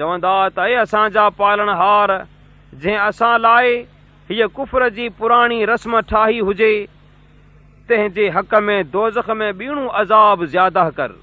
چوندا ته هي اسان جا پالڻهار جنهن اسان لاءِ هيءَ ڪفر جي پراڻي رسم ٺاهي هجي تنهن جي حق ۾ دوزک ۾ ٻيڻو عذاب زياده ڪر.